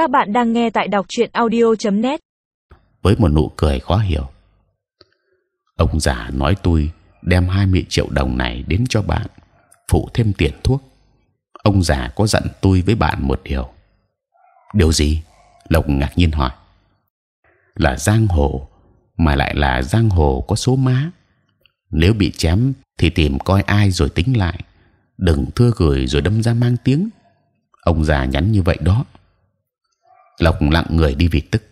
Các bạn đang nghe tại đọc truyện audio.net. với một nụ cười khó hiểu. Ông già nói tôi đem 20 triệu đồng này đến cho bạn, phụ thêm tiền thuốc. Ông già có dặn tôi với bạn một điều. Điều gì? Lộc ngạc nhiên hỏi. Là giang hồ, mà lại là giang hồ có số má. Nếu bị chém thì tìm coi ai rồi tính lại, đừng thưa gửi rồi đâm ra mang tiếng. Ông già nhắn như vậy đó. Lộc lặng người đi vì tức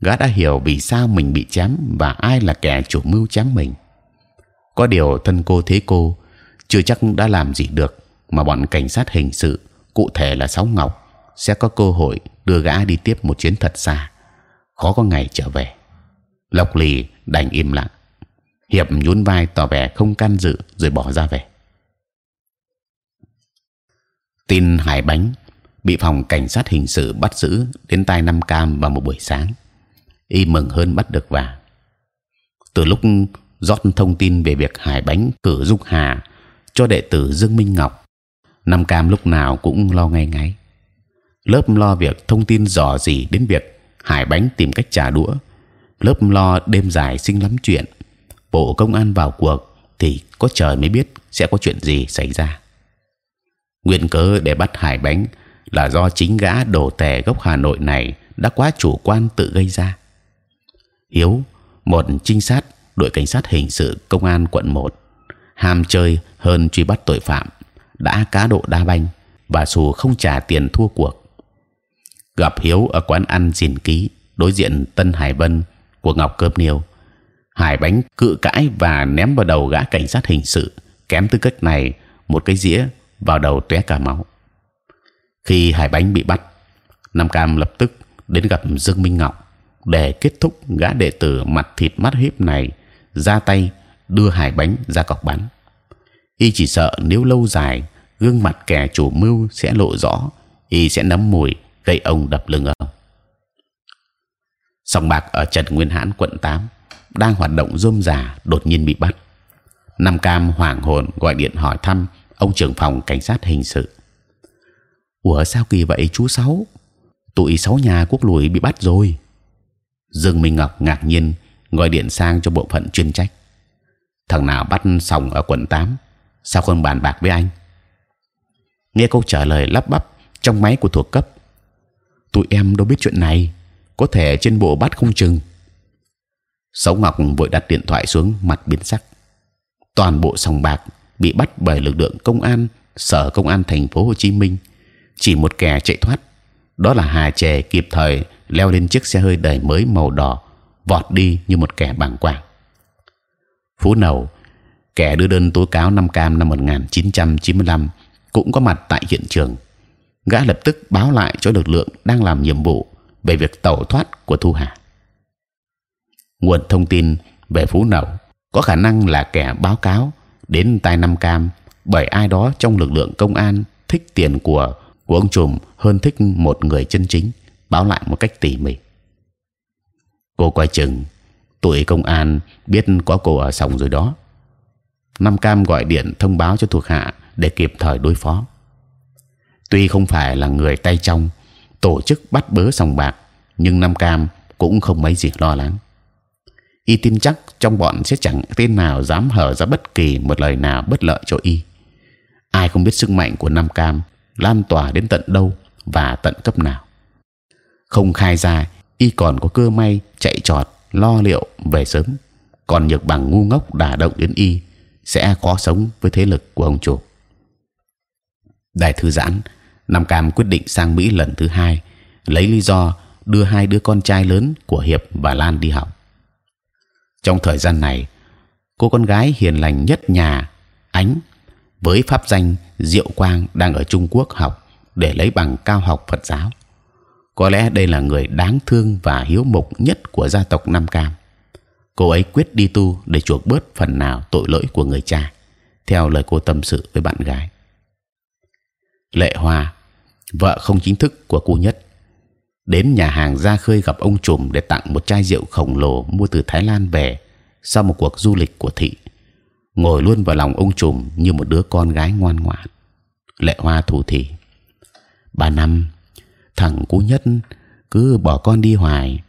gã đã hiểu vì sao mình bị chém và ai là kẻ chủ mưu chém mình. Có điều thân cô thế cô chưa chắc đã làm gì được mà bọn cảnh sát hình sự cụ thể là sáu ngọc sẽ có cơ hội đưa gã đi tiếp một chuyến thật xa, khó có ngày trở về. Lộc lì đành im lặng. Hiệp nhún vai tỏ vẻ không can dự rồi bỏ ra về. Tin Hải Bánh bị phòng cảnh sát hình sự bắt giữ đến tai Nam Cam vào một buổi sáng y mừng hơn bắt được và Từ lúc rót thông tin về việc Hải Bánh cử Dung Hà cho đệ tử Dương Minh Ngọc, Nam Cam lúc nào cũng lo ngay ngáy. Lớp lo việc thông tin dò dỉ đến việc Hải Bánh tìm cách trả đũa, lớp lo đêm dài sinh lắm chuyện. Bộ công an vào cuộc thì có trời mới biết sẽ có chuyện gì xảy ra. Nguyên cớ để bắt Hải Bánh là do chính gã đồ tè gốc Hà Nội này đã quá chủ quan tự gây ra Hiếu, một trinh sát đội cảnh sát hình sự công an quận 1 ham chơi hơn truy bắt tội phạm, đã cá độ đa banh và xù không trả tiền thua cuộc. Gặp Hiếu ở quán ăn dìn ký đối diện Tân Hải Vân của Ngọc Cơm Niêu, Hải bánh cự cãi và ném vào đầu gã cảnh sát hình sự kém tư cách này một cái dĩa vào đầu tóe cả máu. Khi Hải bánh bị bắt, Nam Cam lập tức đến gặp Dương Minh Ngọc để kết thúc gã đệ tử mặt thịt mắt hiếp này ra tay đưa hải bánh ra cọc bắn. Y chỉ sợ nếu lâu dài gương mặt kẻ chủ mưu sẽ lộ rõ, y sẽ nắm mùi gây ông đập lưng ông. Sòng bạc ở Trần Nguyên Hãn quận 8 đang hoạt động rôm rả đột nhiên bị bắt. Nam Cam hoảng hồn gọi điện hỏi thăm ông trưởng phòng cảnh sát hình sự. Ủa sao kỳ vậy chú sáu? Tụi sáu nhà quốc lùi bị bắt rồi. Dương Minh Ngọc ngạc nhiên gọi điện sang cho bộ phận chuyên trách. Thằng nào bắt sòng ở quận 8 sao không bàn bạc với anh? Nghe câu trả lời lắp bắp trong máy của thuộc cấp. Tụi em đâu biết chuyện này, có thể trên bộ bắt không chừng. Sáu Ngọc vội đặt điện thoại xuống, mặt biến sắc. Toàn bộ sòng bạc bị bắt bởi lực lượng công an, sở công an thành phố Hồ Chí Minh. Chỉ một kẻ chạy thoát, đó là Hà chè kịp thời leo lên chiếc xe hơi đầy mới màu đỏ, vọt đi như một kẻ bàng quang. Phú Nầu, kẻ đưa đơn tố cáo năm Cam năm 1995 cũng có mặt tại hiện trường. Gã lập tức báo lại cho lực lượng đang làm nhiệm vụ về việc tẩu thoát của Thu Hà. Nguồn thông tin về Phú Nầu có khả năng là kẻ báo cáo đến tai năm Cam bởi ai đó trong lực lượng công an thích tiền của của ông trùm hơn thích một người chân chính báo lại một cách tỉ mỉ. Cô quay chừng, tuổi công an biết có cô ở sòng rồi đó. Nam Cam gọi điện thông báo cho thuộc hạ để kịp thời đối phó. Tuy không phải là người tay trong tổ chức bắt bớ sòng bạc, nhưng Nam Cam cũng không mấy gì lo lắng. Y tin chắc trong bọn sẽ chẳng tên nào dám hở ra bất kỳ một lời nào bất lợi cho Y. Ai không biết sức mạnh của Nam Cam lan tỏa đến tận đâu và tận cấp nào. Không khai ra, y còn có cơ may chạy trọt, lo liệu về sớm. Còn nhược bằng ngu ngốc đả động đến y, sẽ khó sống với thế lực của ông chủ đại thư giãn, nam cam quyết định sang mỹ lần thứ hai, lấy lý do đưa hai đứa con trai lớn của hiệp và lan đi học. Trong thời gian này, cô con gái hiền lành nhất nhà, ánh với pháp danh diệu quang đang ở trung quốc học để lấy bằng cao học phật giáo có lẽ đây là người đáng thương và hiếu mục nhất của gia tộc Nam Cam. Cô ấy quyết đi tu để chuộc bớt phần nào tội lỗi của người cha. Theo lời cô tâm sự với bạn gái. Lệ Hoa, vợ không chính thức của cô nhất, đến nhà hàng ra khơi gặp ông trùm để tặng một chai rượu khổng lồ mua từ Thái Lan về sau một cuộc du lịch của thị. Ngồi luôn vào lòng ông trùm như một đứa con gái ngoan ngoãn. Lệ Hoa thủ thị Ba năm, thằng cú nhất cứ bỏ con đi hoài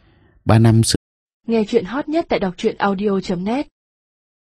ba năm sự nghe chuyện hot nhất tại đọc truyện audio .net